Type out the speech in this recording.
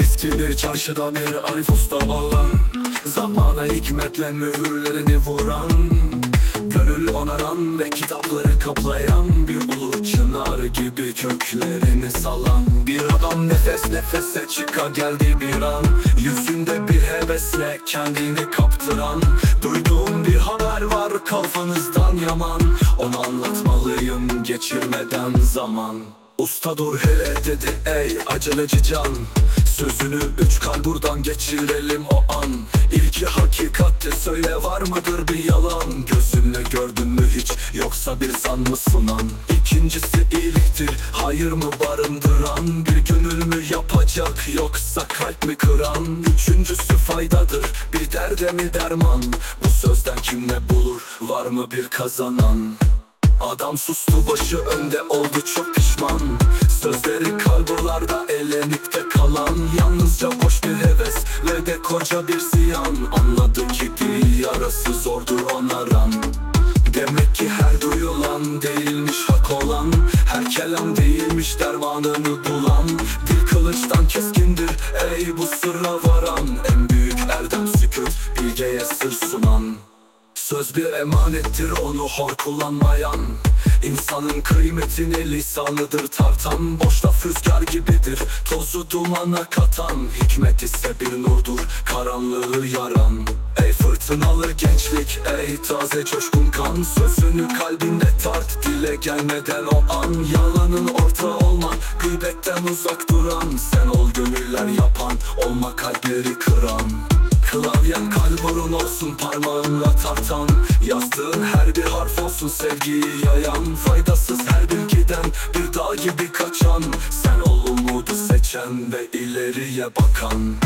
Eskidir çarşıda bir Arif Usta olan Zamana hikmetle mühürlerini vuran Gönül onaran ve kitapları kaplayan Bir ulu çınar gibi köklerini salan. Bir adam nefes nefese çıka geldi bir an. Yüzünde bir hevesle kendini kaptıran Duyduğum bir haber var kafanızdan yaman. Onu anlatmalıyım geçirmeden zaman. Usta dur hele dedi ey aceleci can Sözünü üç kalburdan geçirelim o an. İlki hakikatte söyle var mıdır bir yalan? Gözünle gördün mü hiç yoksa bir zan mı sunan? İkincisi iyiliktir hayır mı barındıran? Bir gönül mü yapacak yoksa kalp mi kıran? Üçüncüsü faydadır bir derde mi derman? Bu sözden kim ne bulur var mı bir kazanan? Adam sustu başı önde oldu çok pişman. Sözleri kalburlarda elenip koca bir ziyan. Anladı ki dil yarası zordur onaran. Demek ki her duyulan değilmiş hak olan. Her kelam değilmiş dermanını bulan. Dil kılıçtan keskindir ey bu sırra varan. En büyük erdem sükut bilgeye sır sunan. Söz bir emanettir onu hor kullanmayan İnsanın kıymetini lisanıdır. Tartan Boş laf rüzgar gibidir. Tozu dumana katan Hikmet ise bir nurdur. Karanlığı yaran Ey fırtınalı gençlik ey taze coşkun kan. Sözünü kalbinde tart dile gelmeden o an. Yalanın ortağı olma gıybetten uzak duran. Sen ol gönüller yapan olma kalpleri kıran Klavyen kalburun olsun parmağınla tartan. Yazdığın her bir harf olsun sevgiyi yayan. Faydasız her bilgiden bir dağ gibi kaçan. Sen ol umudu seçen ve ileriye bakan